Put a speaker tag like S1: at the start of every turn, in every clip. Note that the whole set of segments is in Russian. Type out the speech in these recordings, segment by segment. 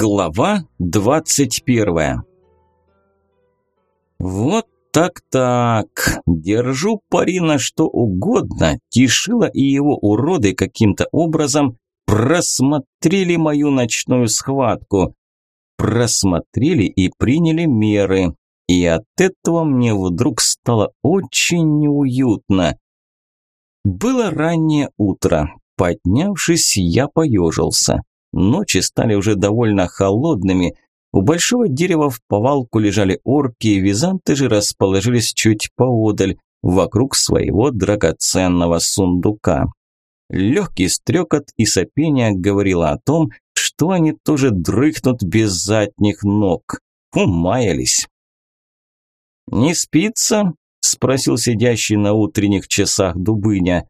S1: Глава двадцать первая. Вот так-так. Держу пари на что угодно. Тишила и его уроды каким-то образом просмотрели мою ночную схватку. Просмотрели и приняли меры. И от этого мне вдруг стало очень неуютно. Было раннее утро. Поднявшись, я поежился. Ночи стали уже довольно холодными. У большого дерева в повалку лежали орки, и византы же расположились чуть поодаль, вокруг своего драгоценного сундука. Легкий стрекот и сопение говорило о том, что они тоже дрыхнут без задних ног. Умаялись. «Не спится?» – спросил сидящий на утренних часах Дубыня.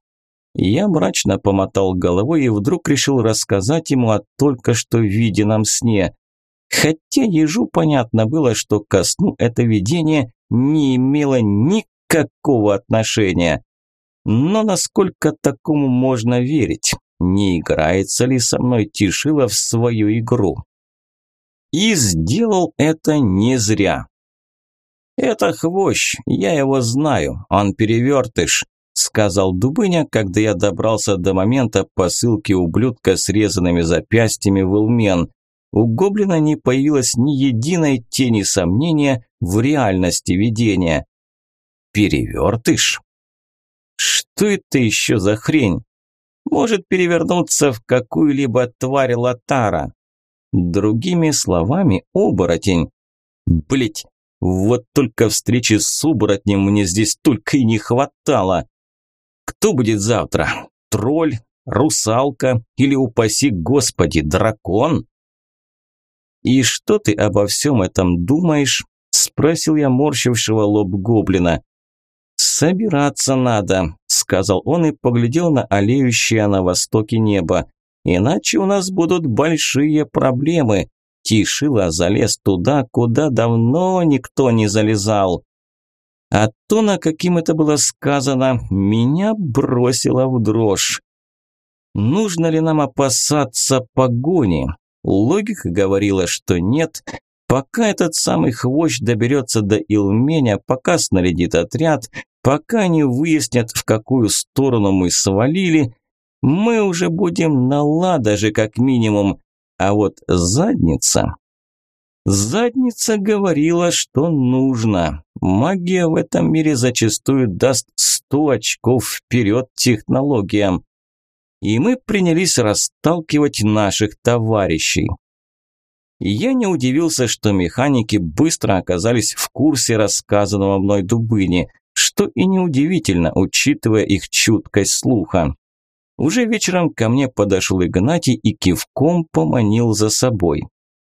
S1: Я мрачно помотал головой и вдруг решил рассказать ему о только что виденном сне. Хотя ежу понятно было, что ко сну это видение не имело никакого отношения. Но насколько такому можно верить? Не играется ли со мной Тишила в свою игру? И сделал это не зря. «Это хвощ, я его знаю, он перевертыш», сказал Дубыня, когда я добрался до момента посылки ублюдка с резанными запястьями в Илмен. У гоблина не появилось ни единой тени сомнения в реальности видения. Перевертыш? Что это еще за хрень? Может перевернуться в какую-либо тварь Латара. Другими словами, оборотень. Блять, вот только встречи с оборотнем мне здесь только и не хватало. Кто будет завтра? Тролль? Русалка? Или, упаси господи, дракон? «И что ты обо всем этом думаешь?» – спросил я морщившего лоб гоблина. «Собираться надо», – сказал он и поглядел на олеющее на востоке небо. «Иначе у нас будут большие проблемы. Тишила залез туда, куда давно никто не залезал». А то, на каким это было сказано, меня бросило в дрожь. Нужно ли нам опасаться погони? Логика говорила, что нет. Пока этот самый хвощ доберется до Илменя, пока снарядит отряд, пока не выяснят, в какую сторону мы свалили, мы уже будем на ладоже как минимум. А вот задница... Задница говорила, что нужно. Магия в этом мире зачастую даст сто очков вперед технологиям. И мы принялись расталкивать наших товарищей. Я не удивился, что механики быстро оказались в курсе рассказанного мной Дубыни, что и неудивительно, учитывая их чуткость слуха. Уже вечером ко мне подошел Игнатий и кивком поманил за собой.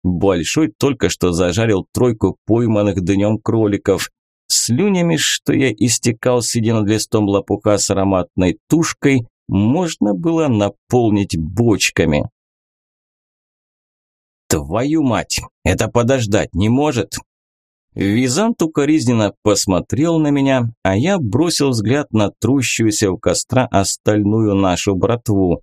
S1: Большой только что зажарил тройку пойманных днем кроликов. Слюнями, что я истекал, сидя над листом лопуха с ароматной тушкой, можно было наполнить бочками. «Твою мать! Это подождать не может!» Визант укоризненно посмотрел на меня, а я бросил взгляд на трущуюся у костра остальную нашу братву.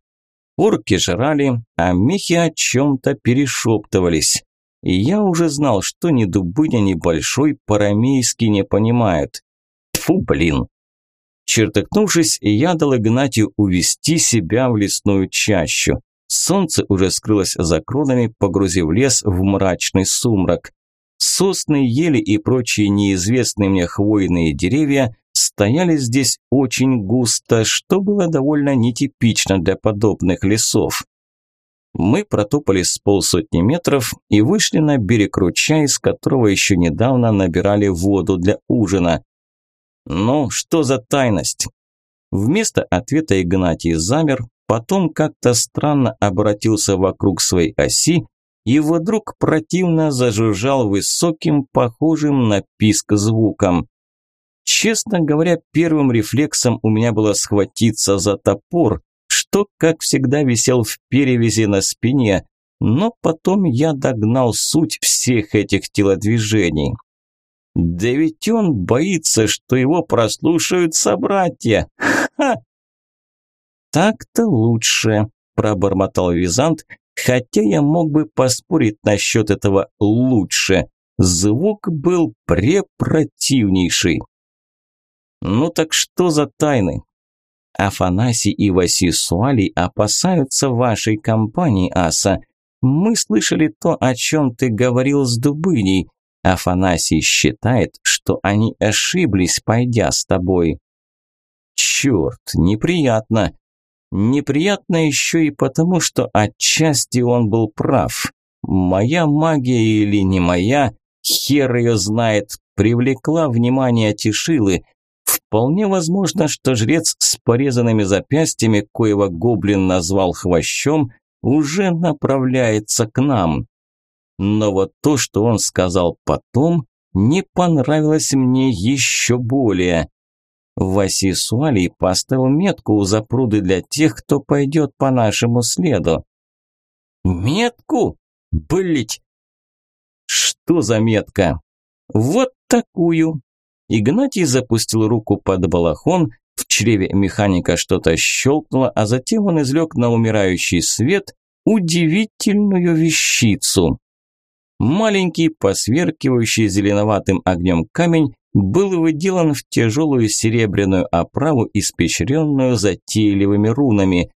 S1: Орки жрали, а мехи о чем-то перешептывались. И я уже знал, что ни Дубыня, ни Большой парамейский не понимают. Тфу, блин. Чертыкнувшись, я дал Игнатию увести себя в лесную чащу. Солнце уже скрылось за кронами, погрузив лес в мрачный сумрак. Сосны, ели и прочие неизвестные мне хвойные деревья стояли здесь очень густо, что было довольно нетипично для подобных лесов. Мы протопали с полсотни метров и вышли на берег ручья, из которого еще недавно набирали воду для ужина. Ну, что за тайность? Вместо ответа Игнатий замер, потом как-то странно обратился вокруг своей оси и вдруг противно зажужжал высоким, похожим на писк звуком. Честно говоря, первым рефлексом у меня было схватиться за топор, что, как всегда, висел в перевязи на спине, но потом я догнал суть всех этих телодвижений. Да ведь он боится, что его прослушают собратья. Ха! Так-то лучше, пробормотал Визант Хотя я мог бы поспорить насчет этого лучше. Звук был препротивнейший. Ну так что за тайны? Афанасий и Васисуалий опасаются вашей компании, Аса. Мы слышали то, о чем ты говорил с Дубыней. Афанасий считает, что они ошиблись, пойдя с тобой. Черт, неприятно. Неприятно еще и потому, что отчасти он был прав. Моя магия или не моя, хер ее знает, привлекла внимание Тишилы. Вполне возможно, что жрец с порезанными запястьями, коего гоблин назвал хвощом, уже направляется к нам. Но вот то, что он сказал потом, не понравилось мне еще более. Васисуалий поставил метку у запруды для тех, кто пойдет по нашему следу. Метку? Блять! Что за метка? Вот такую. Игнатий запустил руку под балахон, в чреве механика что-то щелкнуло, а затем он излег на умирающий свет удивительную вещицу. Маленький, посверкивающий зеленоватым огнем камень был выделан в тяжелую серебряную оправу, испещренную затейливыми рунами.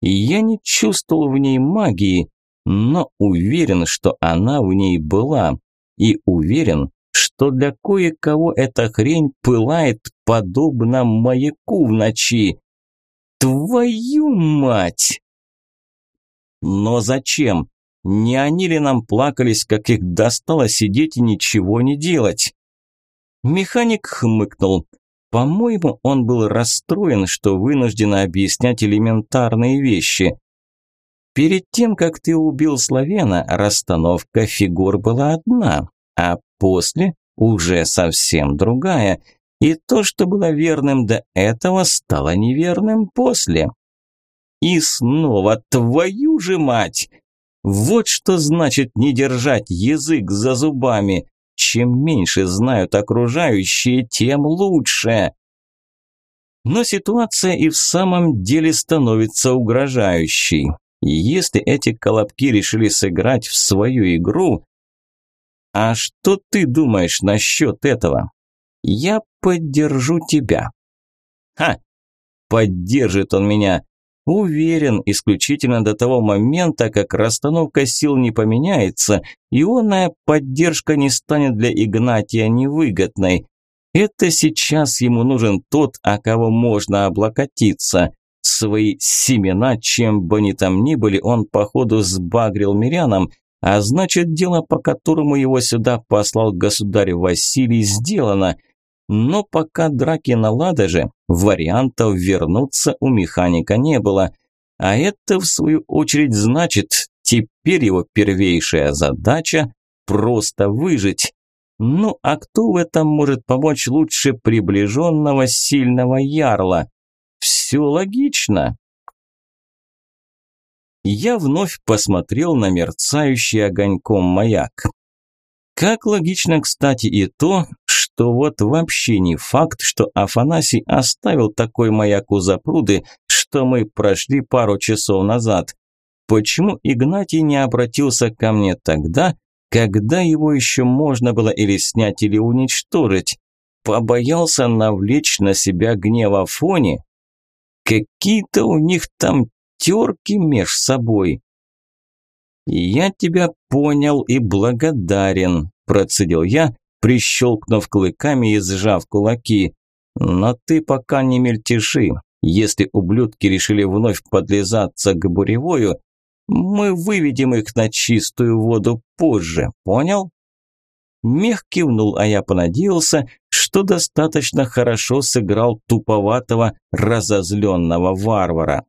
S1: Я не чувствовал в ней магии, но уверен, что она в ней была. И уверен, что для кое-кого эта хрень пылает подобно маяку в ночи. Твою мать! Но зачем? Не они ли нам плакались, как их достало сидеть и ничего не делать? Механик хмыкнул. По-моему, он был расстроен, что вынужден объяснять элементарные вещи. Перед тем, как ты убил Славена, расстановка фигур была одна, а после уже совсем другая. И то, что было верным до этого, стало неверным после. И снова, твою же мать! Вот что значит не держать язык за зубами. Чем меньше знают окружающие, тем лучше. Но ситуация и в самом деле становится угрожающей. Если эти колобки решили сыграть в свою игру... А что ты думаешь насчет этого? Я поддержу тебя. Ха! Поддержит он меня. Уверен, исключительно до того момента, как расстановка сил не поменяется, ионная поддержка не станет для Игнатия невыгодной. Это сейчас ему нужен тот, о кого можно облокотиться. Свои семена, чем бы ни там ни были, он походу сбагрил мирянам, а значит дело, по которому его сюда послал государь Василий, сделано – но пока драки на ладоже, вариантов вернуться у механика не было. А это, в свою очередь, значит, теперь его первейшая задача – просто выжить. Ну а кто в этом может помочь лучше приближенного сильного ярла? Все логично. Я вновь посмотрел на мерцающий огоньком маяк. Как логично, кстати, и то, что вот вообще не факт, что Афанасий оставил такой маяк у запруды, что мы прошли пару часов назад. Почему Игнатий не обратился ко мне тогда, когда его еще можно было или снять, или уничтожить? Побоялся навлечь на себя гнев Афони? Какие-то у них там терки меж собой. «Я тебя понял и благодарен», – процедил я, прищелкнув клыками и сжав кулаки. «Но ты пока не мельтеши. Если ублюдки решили вновь подлизаться к буревою, мы выведем их на чистую воду позже, понял?» Мех кивнул, а я понадеялся, что достаточно хорошо сыграл туповатого, разозленного варвара.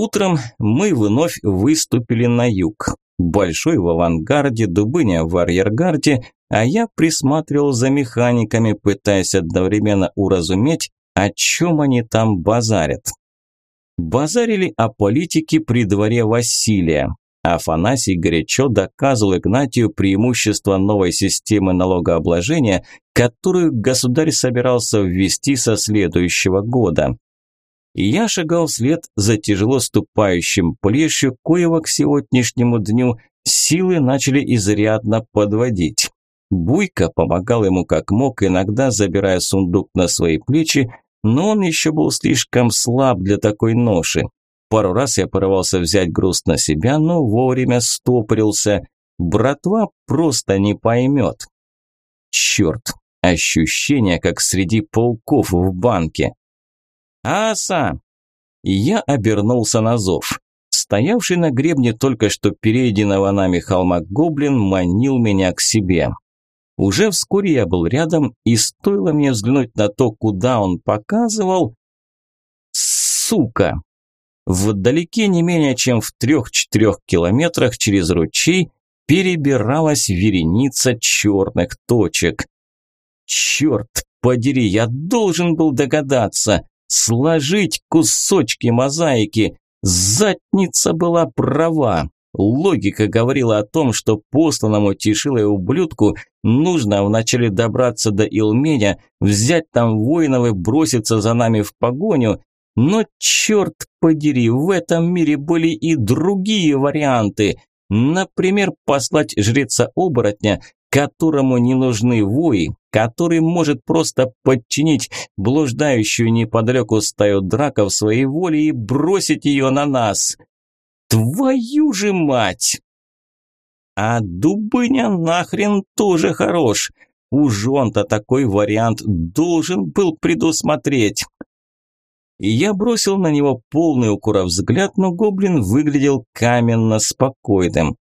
S1: Утром мы вновь выступили на юг. Большой в авангарде, Дубыня в арьергарде, а я присматривал за механиками, пытаясь одновременно уразуметь, о чем они там базарят. Базарили о политике при дворе Василия. Афанасий горячо доказывал Игнатию преимущество новой системы налогообложения, которую государь собирался ввести со следующего года. И я шагал вслед за тяжело ступающим плешью, коего к сегодняшнему дню силы начали изрядно подводить. Буйка помогал ему как мог, иногда забирая сундук на свои плечи, но он еще был слишком слаб для такой ноши. Пару раз я порывался взять груз на себя, но вовремя стопорился. Братва просто не поймет. Черт, ощущение, как среди пауков в банке. «Аса!» Я обернулся на зов. Стоявший на гребне только что перейденного нами холма гоблин манил меня к себе. Уже вскоре я был рядом, и стоило мне взглянуть на то, куда он показывал... Сука! Вдалеке не менее чем в трех-четырех километрах через ручей перебиралась вереница черных точек. Черт подери, я должен был догадаться, сложить кусочки мозаики. Задница была права. Логика говорила о том, что посланному Тишилой ублюдку нужно вначале добраться до Илменя, взять там воинов и броситься за нами в погоню. Но черт подери, в этом мире были и другие варианты. Например, послать жреца-оборотня, которому не нужны вои, который может просто подчинить блуждающую неподалеку стаю драков своей воле и бросить ее на нас. Твою же мать! А Дубыня нахрен тоже хорош. Уж он-то такой вариант должен был предусмотреть. Я бросил на него полный укора взгляд, но гоблин выглядел каменно спокойным.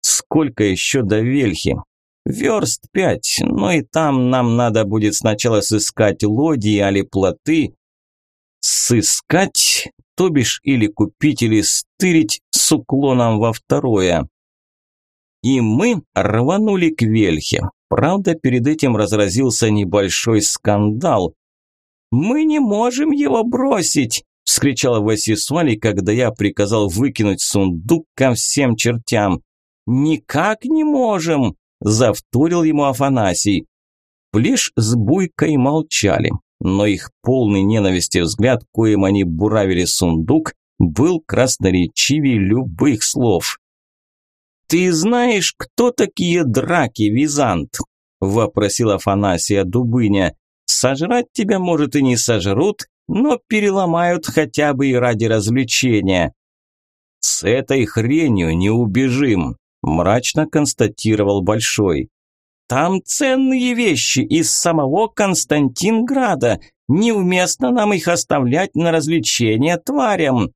S1: Сколько еще до Вельхи? Верст пять, но и там нам надо будет сначала сыскать лодии али плоты. Сыскать то бишь или купить, или стырить с уклоном во второе. И мы рванули к Вельхе. Правда, перед этим разразился небольшой скандал. «Мы не можем его бросить!» – вскричала Васисуали, когда я приказал выкинуть сундук ко всем чертям. «Никак не можем!» – завторил ему Афанасий. Плеш с Буйкой молчали но их полный ненависти взгляд, коим они буравили сундук, был красноречивее любых слов. «Ты знаешь, кто такие драки, Визант?» – вопросил Афанасия Дубыня. «Сожрать тебя, может, и не сожрут, но переломают хотя бы и ради развлечения». «С этой хренью не убежим», – мрачно констатировал Большой. Там ценные вещи из самого Константинграда. Неуместно нам их оставлять на развлечение тварям.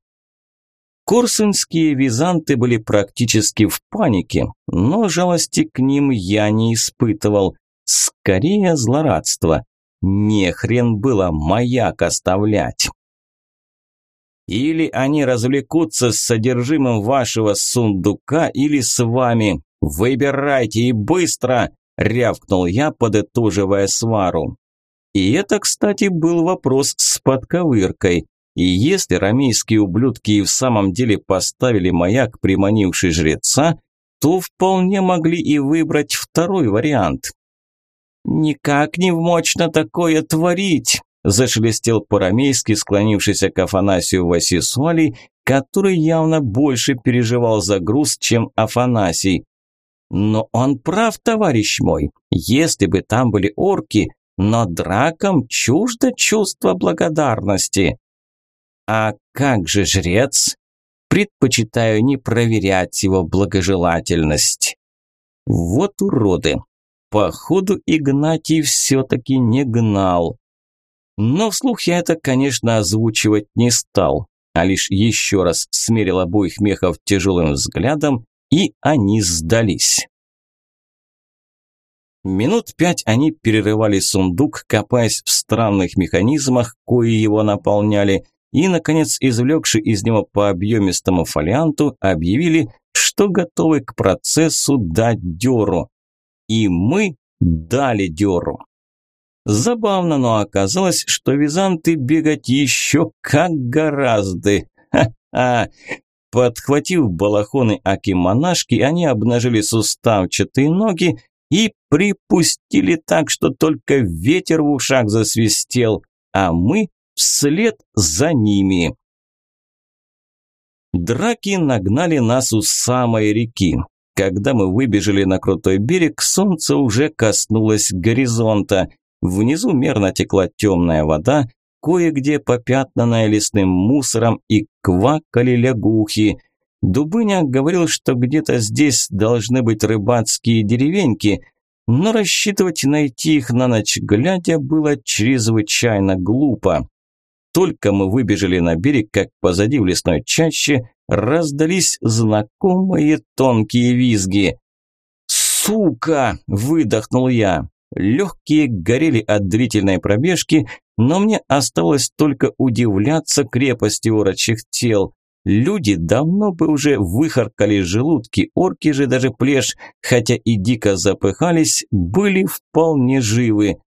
S1: Корсунские византы были практически в панике, но жалости к ним я не испытывал. Скорее злорадство. Не хрен было маяк оставлять. Или они развлекутся с содержимым вашего сундука, или с вами. Выбирайте и быстро рявкнул я, подытоживая свару. И это, кстати, был вопрос с подковыркой. И если рамейские ублюдки и в самом деле поставили маяк, приманивший жреца, то вполне могли и выбрать второй вариант. «Никак не вмочно такое творить!» – зашелестел по-рамейски склонившийся к Афанасию Васисуалий, который явно больше переживал за груз, чем Афанасий. Но он прав, товарищ мой. Если бы там были орки, но дракам чуждо чувство благодарности. А как же жрец? Предпочитаю не проверять его благожелательность. Вот уроды. Походу, Игнатий все-таки не гнал. Но вслух я это, конечно, озвучивать не стал, а лишь еще раз смерил обоих мехов тяжелым взглядом и они сдались. Минут пять они перерывали сундук, копаясь в странных механизмах, кои его наполняли, и, наконец, извлекши из него по объемистому фолианту, объявили, что готовы к процессу дать дёру. И мы дали дёру. Забавно, но оказалось, что византы бегать еще как гораздо. Ха-ха! Подхватив балахоны аки-монашки, они обнажили суставчатые ноги и припустили так, что только ветер в ушах засвистел, а мы вслед за ними. Драки нагнали нас у самой реки. Когда мы выбежали на крутой берег, солнце уже коснулось горизонта. Внизу мерно текла темная вода, кое-где попятнанная лесным мусором и квакали лягухи. Дубыня говорил, что где-то здесь должны быть рыбацкие деревеньки, но рассчитывать найти их на ночь глядя было чрезвычайно глупо. Только мы выбежали на берег, как позади в лесной чаще раздались знакомые тонкие визги. «Сука!» – выдохнул я. Легкие горели от длительной пробежки, но мне осталось только удивляться крепости орочих тел. Люди давно бы уже выхаркали желудки, орки же даже плешь, хотя и дико запыхались, были вполне живы.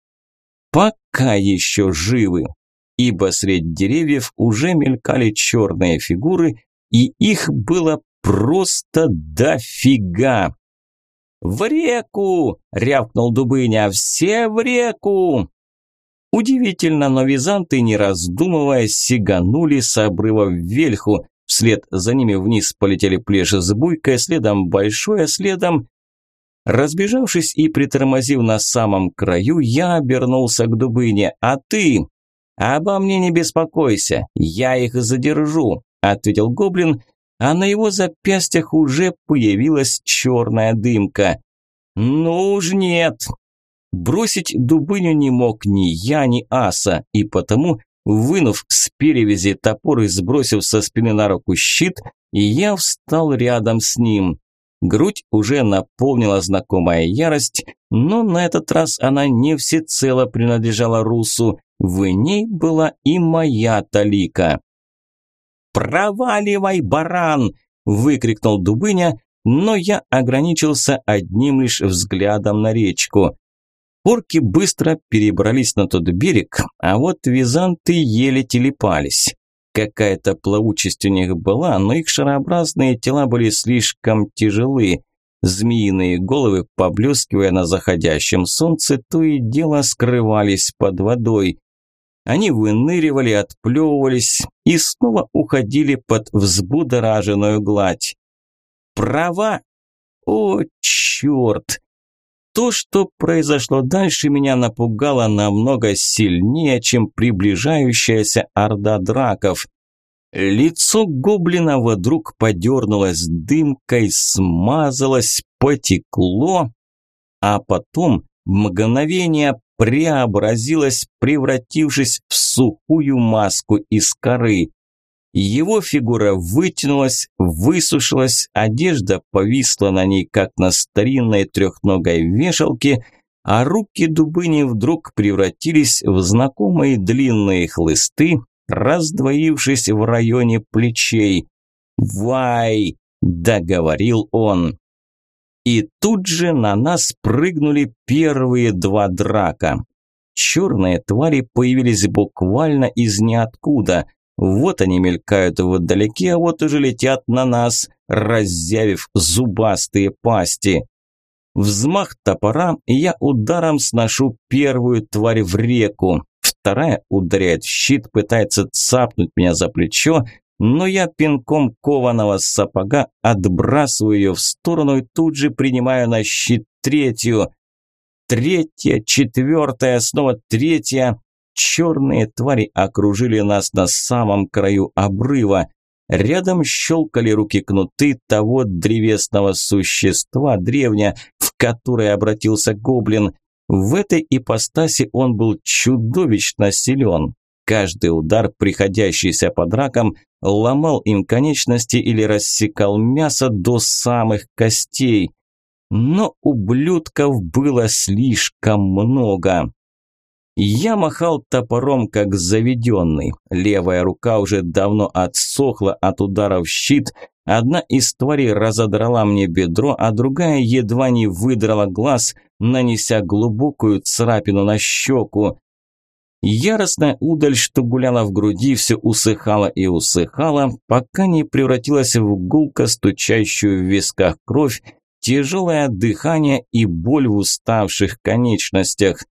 S1: Пока еще живы ибо среди деревьев уже мелькали черные фигуры, и их было просто дофига. «В реку!» – рявкнул Дубыня. «Все в реку!» Удивительно, но византы, не раздумывая, сиганули с обрыва в вельху. Вслед за ними вниз полетели плеши с буйкой, следом большое, следом... Разбежавшись и притормозив на самом краю, я обернулся к Дубыне. «А ты?» «Обо мне не беспокойся, я их задержу», – ответил гоблин, а на его запястьях уже появилась черная дымка. «Ну уж нет!» Бросить дубыню не мог ни я, ни аса, и потому, вынув с перевязи топор и сбросив со спины на руку щит, я встал рядом с ним. Грудь уже наполнила знакомая ярость, но на этот раз она не всецело принадлежала Русу. В ней была и моя талика. «Проваливай, баран!» – выкрикнул Дубыня, но я ограничился одним лишь взглядом на речку. Орки быстро перебрались на тот берег, а вот византы еле телепались. Какая-то плавучесть у них была, но их шарообразные тела были слишком тяжелы. Змеиные головы, поблескивая на заходящем солнце, то и дело скрывались под водой. Они выныривали, отплевывались и снова уходили под взбудораженную гладь. Права? О, черт! То, что произошло дальше, меня напугало намного сильнее, чем приближающаяся орда драков. Лицо гоблина вдруг подернулось дымкой, смазалось, потекло, а потом мгновение преобразилась, превратившись в сухую маску из коры. Его фигура вытянулась, высушилась, одежда повисла на ней, как на старинной трехногой вешалке, а руки Дубыни вдруг превратились в знакомые длинные хлысты, раздвоившись в районе плечей. «Вай!» – договорил он. И тут же на нас прыгнули первые два драка. Черные твари появились буквально из ниоткуда. Вот они мелькают вдалеке, а вот уже летят на нас, разъявив зубастые пасти. Взмах топора, и я ударом сношу первую тварь в реку. Вторая ударяет в щит, пытается цапнуть меня за плечо, но я пинком кованого сапога отбрасываю ее в сторону и тут же принимаю на щит третью. Третья, четвертая, снова третья. Черные твари окружили нас на самом краю обрыва. Рядом щелкали руки кнуты того древесного существа древня, в которое обратился гоблин. В этой ипостаси он был чудовищно силен. Каждый удар, приходящийся под раком, ломал им конечности или рассекал мясо до самых костей. Но ублюдков было слишком много. Я махал топором, как заведенный. Левая рука уже давно отсохла от ударов в щит. Одна из тварей разодрала мне бедро, а другая едва не выдрала глаз, нанеся глубокую царапину на щеку. Яростная удаль, что гуляла в груди, все усыхала и усыхала, пока не превратилась в гулко стучащую в висках кровь, тяжелое дыхание и боль в уставших конечностях.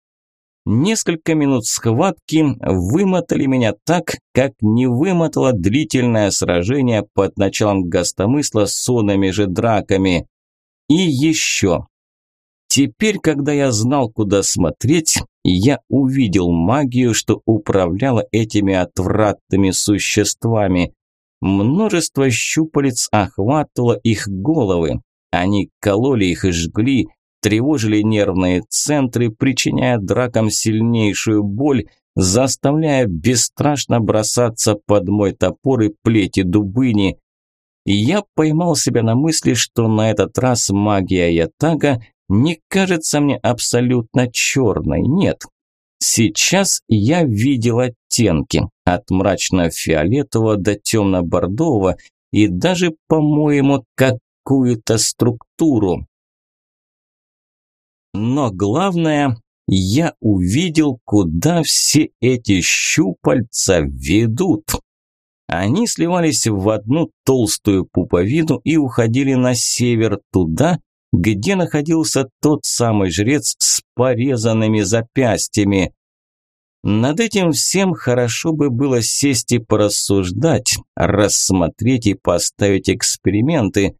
S1: Несколько минут схватки вымотали меня так, как не вымотало длительное сражение под началом гостомысла с сонными же драками. И еще. Теперь, когда я знал, куда смотреть, я увидел магию, что управляла этими отвратными существами. Множество щупалец охватывало их головы. Они кололи их и жгли, тревожили нервные центры, причиняя дракам сильнейшую боль, заставляя бесстрашно бросаться под мой топор и плети дубыни. Я поймал себя на мысли, что на этот раз магия Ятага не кажется мне абсолютно черной, нет. Сейчас я видел оттенки, от мрачно-фиолетового до темно-бордового и даже, по-моему, какую-то структуру. Но главное, я увидел, куда все эти щупальца ведут. Они сливались в одну толстую пуповину и уходили на север, туда, где находился тот самый жрец с порезанными запястьями. Над этим всем хорошо бы было сесть и порассуждать, рассмотреть и поставить эксперименты.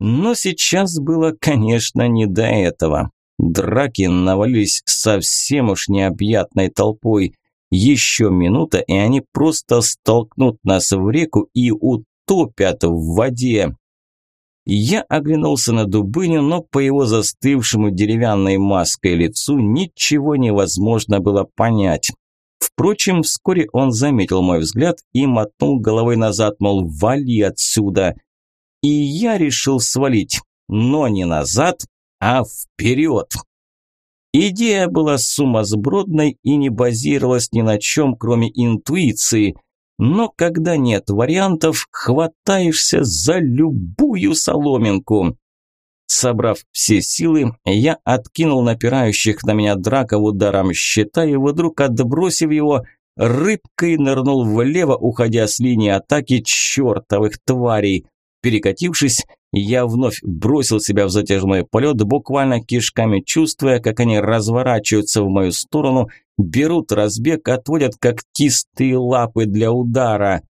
S1: Но сейчас было, конечно, не до этого. Драки навалились совсем уж необъятной толпой. Еще минута, и они просто столкнут нас в реку и утопят в воде. Я оглянулся на Дубыню, но по его застывшему деревянной маской лицу ничего невозможно было понять. Впрочем, вскоре он заметил мой взгляд и мотнул головой назад, мол, вали отсюда. И я решил свалить, но не назад, а вперед. Идея была сумасбродной и не базировалась ни на чем, кроме интуиции. Но когда нет вариантов, хватаешься за любую соломинку. Собрав все силы, я откинул напирающих на меня драков ударом щита и вдруг, отбросив его, рыбкой нырнул влево, уходя с линии атаки чертовых тварей. Перекатившись, я вновь бросил себя в затяжной полет, буквально кишками чувствуя, как они разворачиваются в мою сторону, берут разбег, отводят когтистые лапы для удара.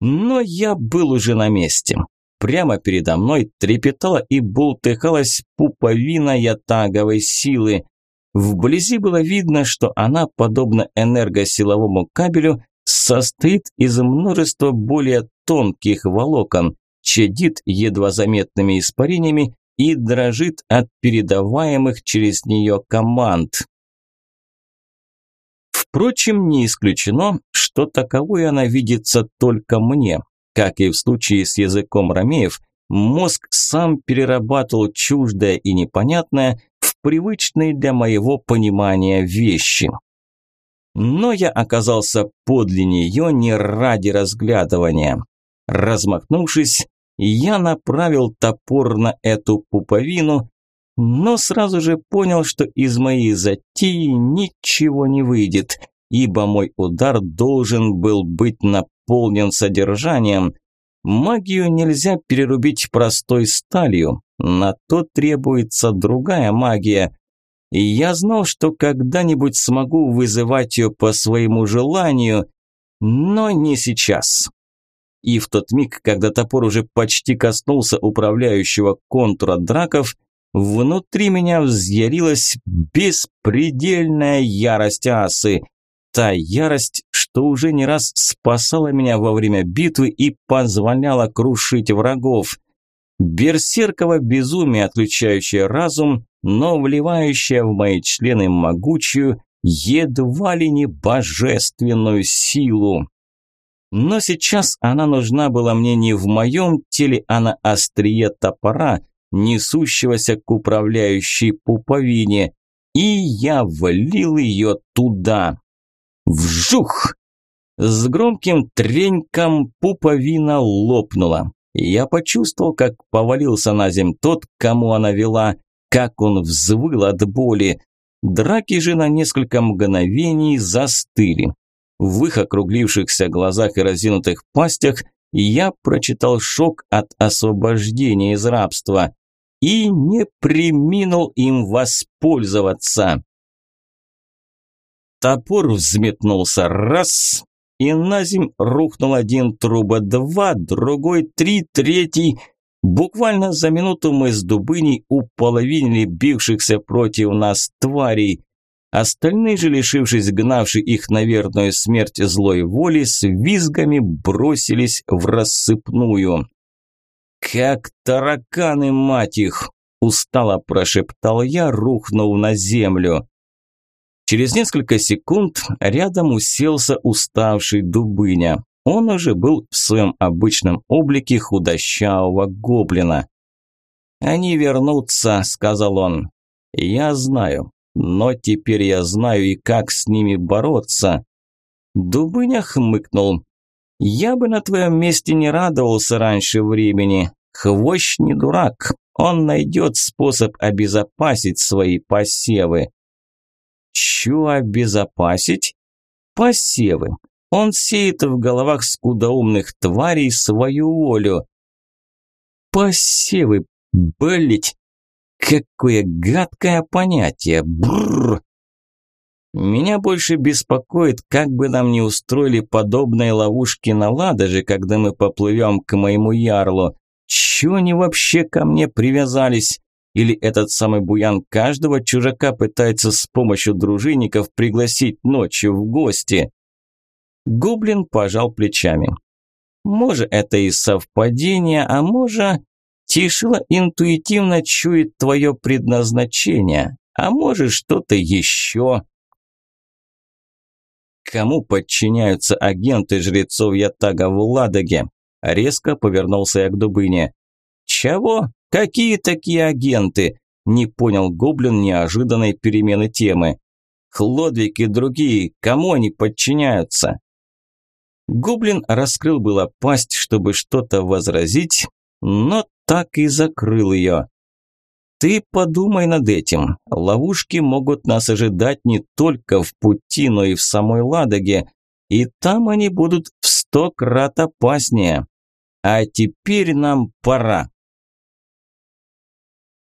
S1: Но я был уже на месте. Прямо передо мной трепетала и бултыхалась пуповина ятаговой силы. Вблизи было видно, что она, подобно энергосиловому кабелю, состоит из множества более тонких волокон, чадит едва заметными испарениями и дрожит от передаваемых через нее команд. Впрочем, не исключено, что таковой она видится только мне. Как и в случае с языком ромеев, мозг сам перерабатывал чуждое и непонятное в привычные для моего понимания вещи. Но я оказался подле нее не ради разглядывания. Размахнувшись, я направил топор на эту пуповину, но сразу же понял, что из моей затеи ничего не выйдет, ибо мой удар должен был быть наполнен содержанием. Магию нельзя перерубить простой сталью, на то требуется другая магия. И я знал, что когда-нибудь смогу вызывать ее по своему желанию, но не сейчас и в тот миг, когда топор уже почти коснулся управляющего контура драков, внутри меня взъярилась беспредельная ярость асы. Та ярость, что уже не раз спасала меня во время битвы и позволяла крушить врагов. Берсерково безумие, отключающее разум, но вливающее в мои члены могучую, едва ли не божественную силу. Но сейчас она нужна была мне не в моем теле, а на острие топора, несущегося к управляющей пуповине. И я влил ее туда. Вжух! С громким треньком пуповина лопнула. Я почувствовал, как повалился на земь тот, кому она вела, как он взвыл от боли. Драки же на несколько мгновений застыли. В их округлившихся глазах и разинутых пастях я прочитал шок от освобождения из рабства и не приминул им воспользоваться. Топор взметнулся раз, и на земь рухнул один труба, два, другой, три, третий. Буквально за минуту мы с Дубыней уполовинили бившихся против нас тварей. Остальные же, лишившись гнавшей их на верную смерть злой воли, с визгами бросились в рассыпную. «Как тараканы, мать их!» – устало прошептал я, рухнув на землю. Через несколько секунд рядом уселся уставший Дубыня. Он уже был в своем обычном облике худощавого гоблина. «Они вернутся», – сказал он. «Я знаю, но теперь я знаю и как с ними бороться». Дубыня хмыкнул. «Я бы на твоем месте не радовался раньше времени. Хвощ не дурак, он найдет способ обезопасить свои посевы». «Чё обезопасить?» «Посевы. Он сеет в головах скудоумных тварей свою волю». «Посевы, блять! Какое гадкое понятие! Бррр! Меня больше беспокоит, как бы нам не устроили подобные ловушки на Ладоже, когда мы поплывем к моему ярлу. Чего они вообще ко мне привязались? Или этот самый буян каждого чужака пытается с помощью дружинников пригласить ночью в гости? Гоблин пожал плечами. Может, это и совпадение, а может, Тишила интуитивно чует твое предназначение, а может, что-то еще. Кому подчиняются агенты жрецов Ятага в Ладоге? Резко повернулся я к Дубыне. Чего? Какие такие агенты? Не понял гоблин неожиданной перемены темы. Хлодвиг и другие, кому они подчиняются? Гоблин раскрыл было пасть, чтобы что-то возразить, но так и закрыл ее. Ты подумай над этим. Ловушки могут нас ожидать не только в пути, но и в самой Ладоге. И там они будут в сто крат опаснее. А теперь нам пора.